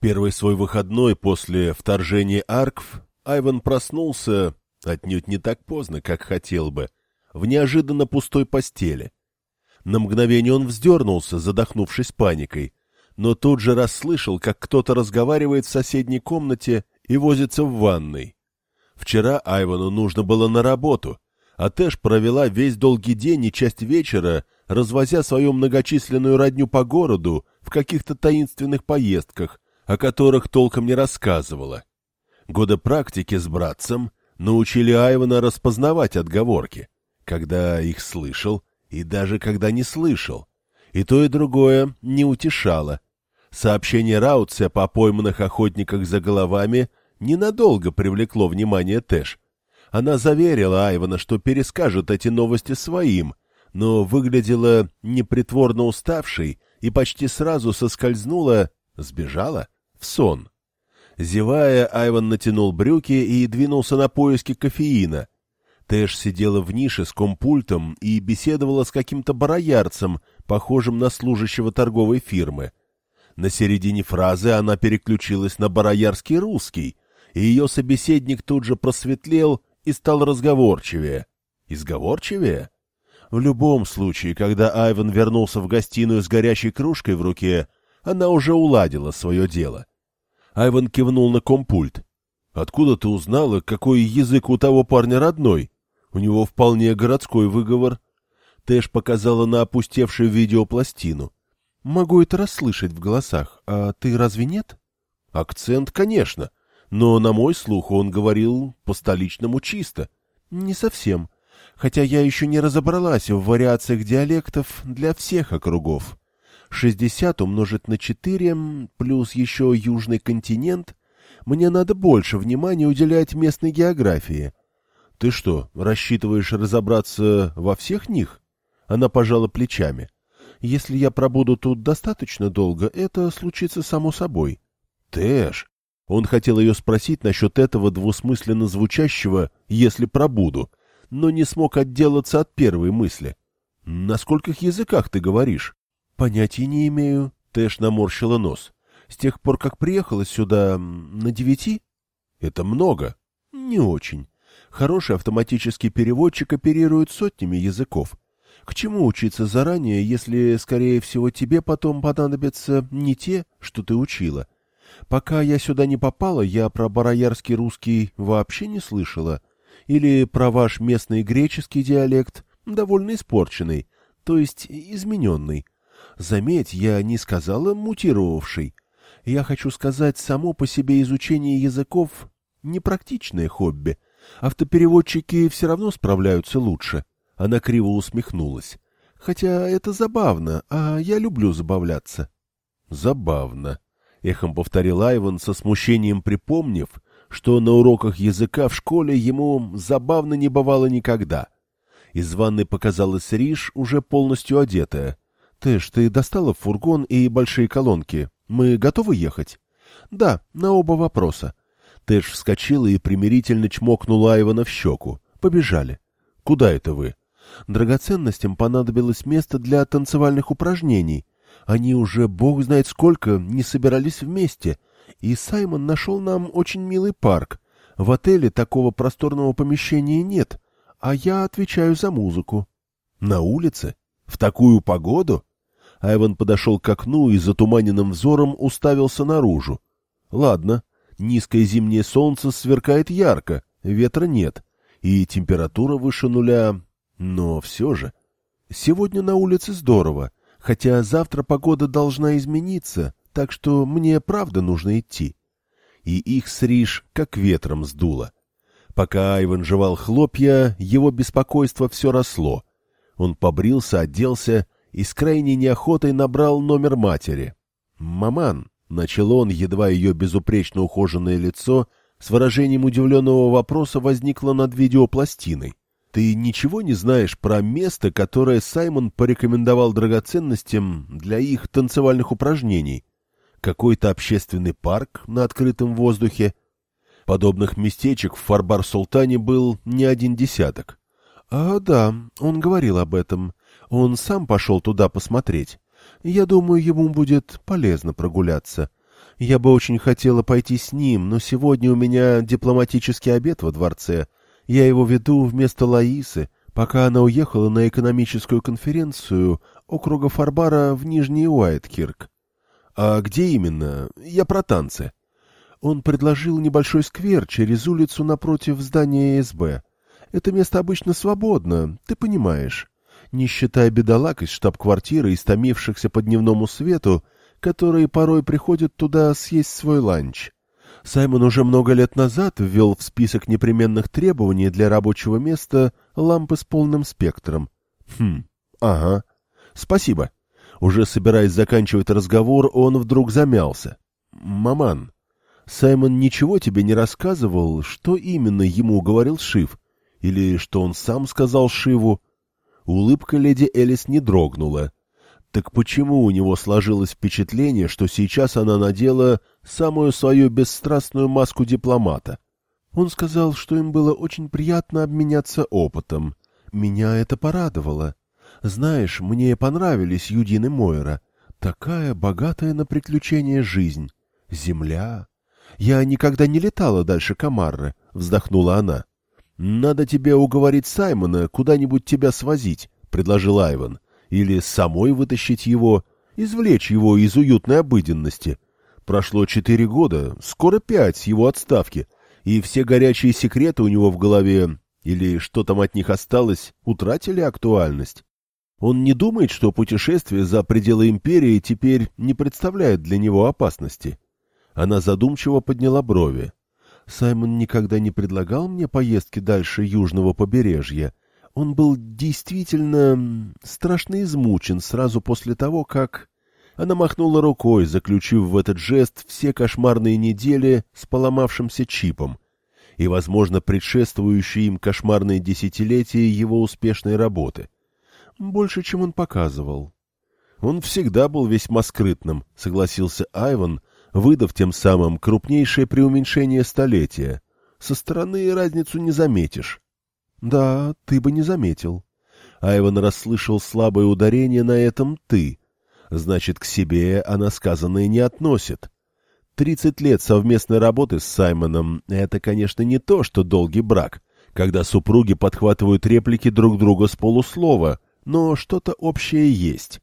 первый свой выходной после вторжения Аркв Айван проснулся, отнюдь не так поздно, как хотел бы, в неожиданно пустой постели. На мгновение он вздернулся, задохнувшись паникой, но тут же расслышал, как кто-то разговаривает в соседней комнате и возится в ванной. Вчера Айвану нужно было на работу, а Тэш провела весь долгий день и часть вечера, развозя свою многочисленную родню по городу в каких-то таинственных поездках, о которых толком не рассказывала. Годы практики с братцем научили Айвана распознавать отговорки, когда их слышал и даже когда не слышал. И то, и другое не утешало. Сообщение Раутся по пойманных охотниках за головами ненадолго привлекло внимание Тэш. Она заверила Айвана, что перескажет эти новости своим, но выглядела непритворно уставшей и почти сразу соскользнула, сбежала, в сон. Зевая, Айван натянул брюки и двинулся на поиски кофеина. Тэш сидела в нише с компультом и беседовала с каким-то бароярцем, похожим на служащего торговой фирмы. На середине фразы она переключилась на бароярский русский, и ее собеседник тут же просветлел и стал разговорчивее. Изговорчивее? В любом случае, когда Айван вернулся в гостиную с горящей кружкой в руке, она уже уладила свое дело. Айван кивнул на компульт. «Откуда ты узнала, какой язык у того парня родной? У него вполне городской выговор». Тэш показала на опустевшую видеопластину. «Могу это расслышать в голосах, а ты разве нет?» «Акцент, конечно но на мой слух он говорил по-столичному чисто. Не совсем, хотя я еще не разобралась в вариациях диалектов для всех округов. Шестьдесят умножить на четыре, плюс еще южный континент, мне надо больше внимания уделять местной географии. Ты что, рассчитываешь разобраться во всех них? Она пожала плечами. Если я пробуду тут достаточно долго, это случится само собой. Тэш, он хотел ее спросить насчет этого двусмысленно звучащего «если пробуду», но не смог отделаться от первой мысли. «На скольких языках ты говоришь?» «Понятия не имею», — Тэш наморщила нос. «С тех пор, как приехала сюда, на девяти?» «Это много». «Не очень. Хороший автоматический переводчик оперирует сотнями языков. К чему учиться заранее, если, скорее всего, тебе потом понадобятся не те, что ты учила?» Пока я сюда не попала, я про бароярский русский вообще не слышала. Или про ваш местный греческий диалект, довольно испорченный, то есть измененный. Заметь, я не сказала мутировавший. Я хочу сказать, само по себе изучение языков — непрактичное хобби. Автопереводчики все равно справляются лучше. Она криво усмехнулась. Хотя это забавно, а я люблю забавляться. Забавно. — эхом повторил Айван со смущением припомнив, что на уроках языка в школе ему забавно не бывало никогда. Из ванной показалась Риш, уже полностью одетая. — Тэш, ты достала фургон и большие колонки. Мы готовы ехать? — Да, на оба вопроса. Тэш вскочила и примирительно чмокнула Айвана в щеку. — Побежали. — Куда это вы? — Драгоценностям понадобилось место для танцевальных упражнений — они уже, бог знает сколько, не собирались вместе, и Саймон нашел нам очень милый парк. В отеле такого просторного помещения нет, а я отвечаю за музыку. На улице? В такую погоду? Айван подошел к окну и затуманенным взором уставился наружу. Ладно, низкое зимнее солнце сверкает ярко, ветра нет, и температура выше нуля, но все же. Сегодня на улице здорово, хотя завтра погода должна измениться, так что мне правда нужно идти. И их с Риш как ветром сдуло. Пока Айван жевал хлопья, его беспокойство все росло. Он побрился, оделся и с крайней неохотой набрал номер матери. «Маман», — начал он, едва ее безупречно ухоженное лицо с выражением удивленного вопроса возникло над видеопластиной. Ты ничего не знаешь про место, которое Саймон порекомендовал драгоценностям для их танцевальных упражнений? Какой-то общественный парк на открытом воздухе? Подобных местечек в Фарбар-Султане был не один десяток. А, да, он говорил об этом. Он сам пошел туда посмотреть. Я думаю, ему будет полезно прогуляться. Я бы очень хотела пойти с ним, но сегодня у меня дипломатический обед во дворце. Я его веду вместо Лаисы, пока она уехала на экономическую конференцию округа Фарбара в Нижний Уайткирк. А где именно? Я про танцы. Он предложил небольшой сквер через улицу напротив здания СБ. Это место обычно свободно, ты понимаешь. Не считая бедолаг из штаб-квартиры, истомившихся по дневному свету, которые порой приходят туда съесть свой ланч. Саймон уже много лет назад ввел в список непременных требований для рабочего места лампы с полным спектром. Хм, ага. Спасибо. Уже собираясь заканчивать разговор, он вдруг замялся. «Маман, Саймон ничего тебе не рассказывал, что именно ему говорил Шив? Или что он сам сказал Шиву?» Улыбка леди Элис не дрогнула. Так почему у него сложилось впечатление, что сейчас она надела самую свою бесстрастную маску дипломата? Он сказал, что им было очень приятно обменяться опытом. Меня это порадовало. Знаешь, мне понравились Юдин и Мойра. Такая богатая на приключения жизнь. Земля. Я никогда не летала дальше Камарры, вздохнула она. Надо тебе уговорить Саймона куда-нибудь тебя свозить, предложил Айван или самой вытащить его, извлечь его из уютной обыденности. Прошло четыре года, скоро пять с его отставки, и все горячие секреты у него в голове, или что там от них осталось, утратили актуальность. Он не думает, что путешествие за пределы империи теперь не представляет для него опасности. Она задумчиво подняла брови. Саймон никогда не предлагал мне поездки дальше южного побережья, он был действительно страшно измучен сразу после того, как... Она махнула рукой, заключив в этот жест все кошмарные недели с поломавшимся чипом и, возможно, предшествующие им кошмарные десятилетия его успешной работы. Больше, чем он показывал. Он всегда был весьма скрытным, согласился Айван, выдав тем самым крупнейшее преуменьшение столетия. Со стороны разницу не заметишь. Да, ты бы не заметил. Айван расслышал слабое ударение на этом «ты». Значит, к себе она сказанное не относит. Тридцать лет совместной работы с Саймоном — это, конечно, не то, что долгий брак, когда супруги подхватывают реплики друг друга с полуслова, но что-то общее есть.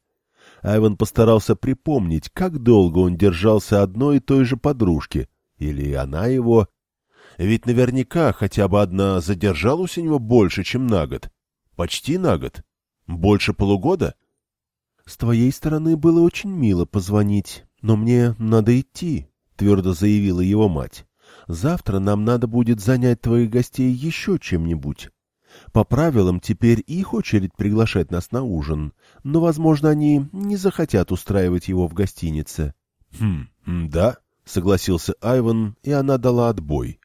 Айван постарался припомнить, как долго он держался одной и той же подружки, или она его, ведь наверняка хотя бы одна задержалась у него больше, чем на год. Почти на год. Больше полугода? С твоей стороны было очень мило позвонить, но мне надо идти, твердо заявила его мать. Завтра нам надо будет занять твоих гостей еще чем-нибудь. По правилам теперь их очередь приглашать нас на ужин, но, возможно, они не захотят устраивать его в гостинице. — Хм, да, — согласился Айван, и она дала отбой.